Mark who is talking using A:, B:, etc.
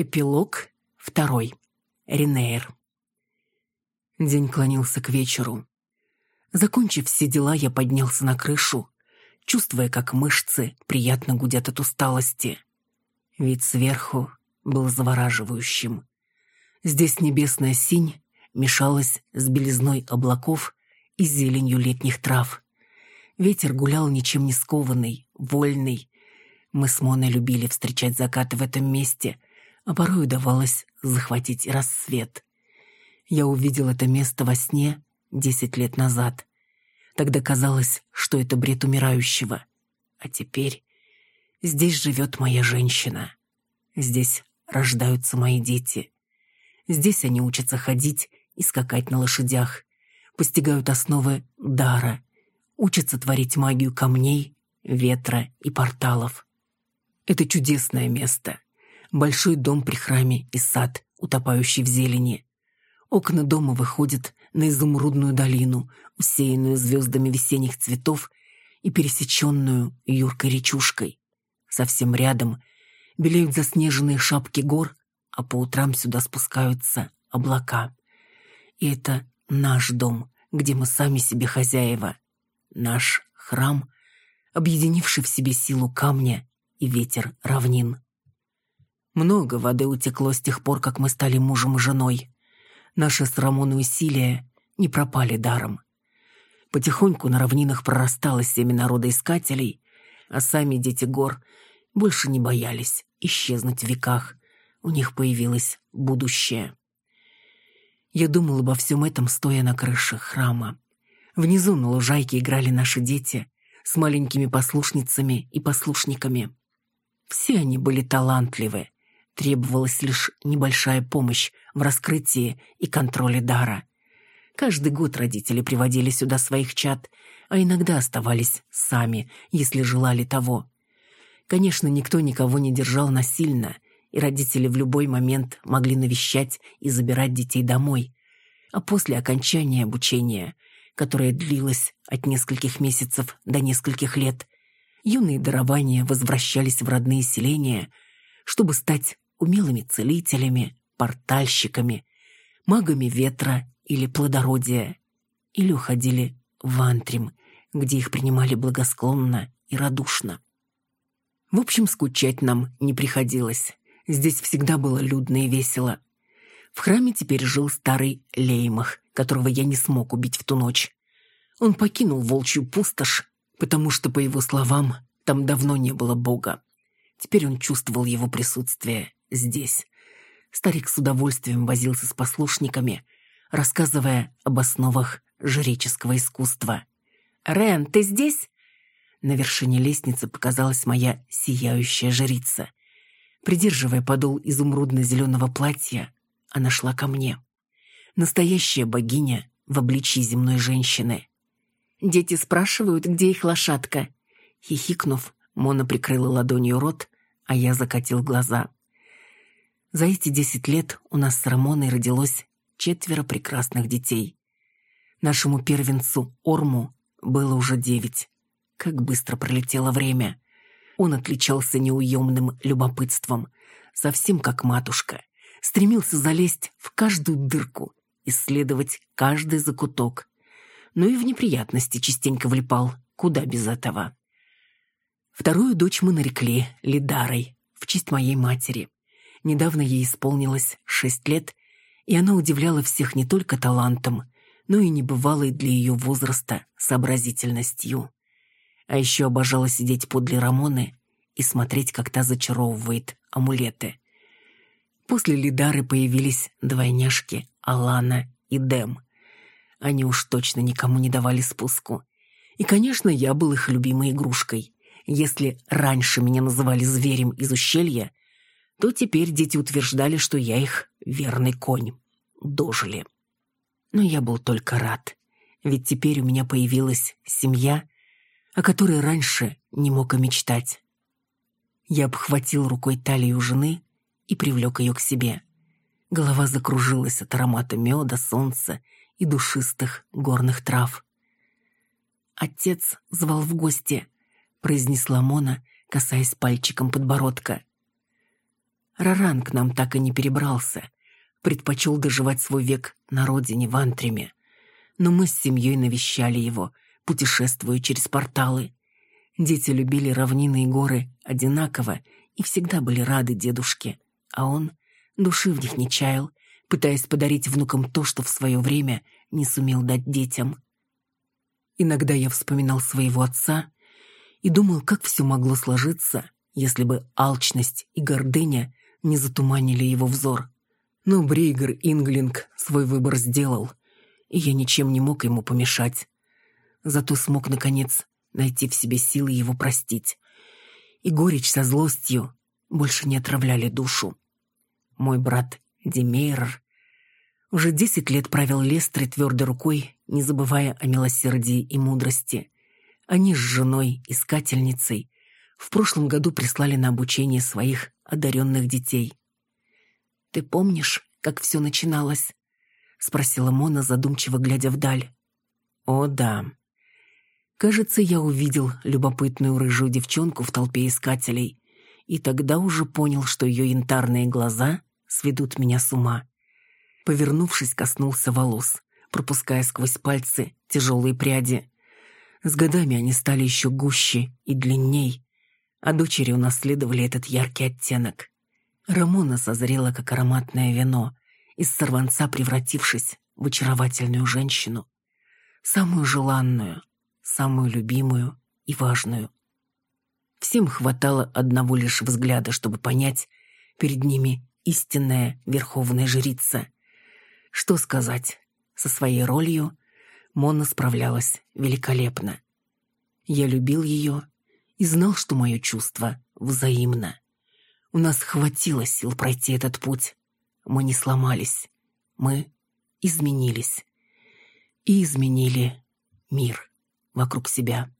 A: Эпилог второй. Ренейр. День клонился к вечеру. Закончив все дела, я поднялся на крышу, чувствуя, как мышцы приятно гудят от усталости. Вид сверху был завораживающим. Здесь небесная синь мешалась с белизной облаков и зеленью летних трав. Ветер гулял ничем не скованный, вольный. Мы с Моной любили встречать закаты в этом месте — а порой удавалось захватить рассвет. Я увидел это место во сне десять лет назад. Тогда казалось, что это бред умирающего. А теперь здесь живет моя женщина. Здесь рождаются мои дети. Здесь они учатся ходить и скакать на лошадях, постигают основы дара, учатся творить магию камней, ветра и порталов. Это чудесное место большой дом при храме и сад, утопающий в зелени. Окна дома выходят на изумрудную долину, усеянную звездами весенних цветов и пересеченную юркой речушкой. Совсем рядом белеют заснеженные шапки гор, а по утрам сюда спускаются облака. И это наш дом, где мы сами себе хозяева. Наш храм, объединивший в себе силу камня и ветер равнин. Много воды утекло с тех пор, как мы стали мужем и женой. Наши с Рамоной усилия не пропали даром. Потихоньку на равнинах прорастало семя народоискателей, а сами дети гор больше не боялись исчезнуть в веках. У них появилось будущее. Я думал обо всем этом, стоя на крыше храма. Внизу на лужайке играли наши дети с маленькими послушницами и послушниками. Все они были талантливы, Требовалась лишь небольшая помощь в раскрытии и контроле дара. Каждый год родители приводили сюда своих чад, а иногда оставались сами, если желали того. Конечно, никто никого не держал насильно, и родители в любой момент могли навещать и забирать детей домой. А после окончания обучения, которое длилось от нескольких месяцев до нескольких лет, юные дарования возвращались в родные селения, чтобы стать умелыми целителями, портальщиками, магами ветра или плодородия, или уходили в антрим, где их принимали благосклонно и радушно. В общем, скучать нам не приходилось. Здесь всегда было людно и весело. В храме теперь жил старый Леймах, которого я не смог убить в ту ночь. Он покинул волчью пустошь, потому что, по его словам, там давно не было Бога. Теперь он чувствовал его присутствие здесь. Старик с удовольствием возился с послушниками, рассказывая об основах жреческого искусства. «Рен, ты здесь?» На вершине лестницы показалась моя сияющая жрица. Придерживая подол изумрудно-зеленого платья, она шла ко мне. Настоящая богиня в обличии земной женщины. Дети спрашивают, где их лошадка. Хихикнув, Мона прикрыла ладонью рот, а я закатил глаза. За эти десять лет у нас с Рамоной родилось четверо прекрасных детей. Нашему первенцу Орму было уже девять. Как быстро пролетело время. Он отличался неуемным любопытством, совсем как матушка. Стремился залезть в каждую дырку, исследовать каждый закуток. Но и в неприятности частенько влипал, куда без этого. Вторую дочь мы нарекли Лидарой, в честь моей матери. Недавно ей исполнилось шесть лет, и она удивляла всех не только талантом, но и небывалой для ее возраста сообразительностью. А еще обожала сидеть подле Рамоны и смотреть, как та зачаровывает амулеты. После Лидары появились двойняшки Алана и Дэм. Они уж точно никому не давали спуску. И, конечно, я был их любимой игрушкой. Если раньше меня называли зверем из ущелья, то теперь дети утверждали, что я их верный конь. Дожили. Но я был только рад, ведь теперь у меня появилась семья, о которой раньше не мог и мечтать. Я обхватил рукой талию жены и привлек ее к себе. Голова закружилась от аромата меда, солнца и душистых горных трав. «Отец звал в гости», — произнесла Мона, касаясь пальчиком подбородка. Раран к нам так и не перебрался. Предпочел доживать свой век на родине, в Антриме. Но мы с семьей навещали его, путешествуя через порталы. Дети любили равнины и горы одинаково и всегда были рады дедушке, а он души в них не чаял, пытаясь подарить внукам то, что в свое время не сумел дать детям. Иногда я вспоминал своего отца и думал, как все могло сложиться, если бы алчность и гордыня не затуманили его взор. Но Брейгер Инглинг свой выбор сделал, и я ничем не мог ему помешать. Зато смог, наконец, найти в себе силы его простить. И горечь со злостью больше не отравляли душу. Мой брат Демейрер уже десять лет правил Лестрой твердой рукой, не забывая о милосердии и мудрости. Они с женой, искательницей, в прошлом году прислали на обучение своих одаренных детей. «Ты помнишь, как все начиналось?» — спросила Мона, задумчиво глядя вдаль. «О, да. Кажется, я увидел любопытную рыжую девчонку в толпе искателей, и тогда уже понял, что ее янтарные глаза сведут меня с ума». Повернувшись, коснулся волос, пропуская сквозь пальцы тяжелые пряди. С годами они стали еще гуще и длинней, а дочери унаследовали этот яркий оттенок. Рамона созрела, как ароматное вино, из сорванца превратившись в очаровательную женщину. Самую желанную, самую любимую и важную. Всем хватало одного лишь взгляда, чтобы понять, перед ними истинная верховная жрица. Что сказать, со своей ролью Мона справлялась великолепно. Я любил ее и знал, что мое чувство взаимно. У нас хватило сил пройти этот путь. Мы не сломались. Мы изменились. И изменили мир вокруг себя.